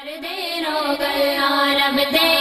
हरिक आरभते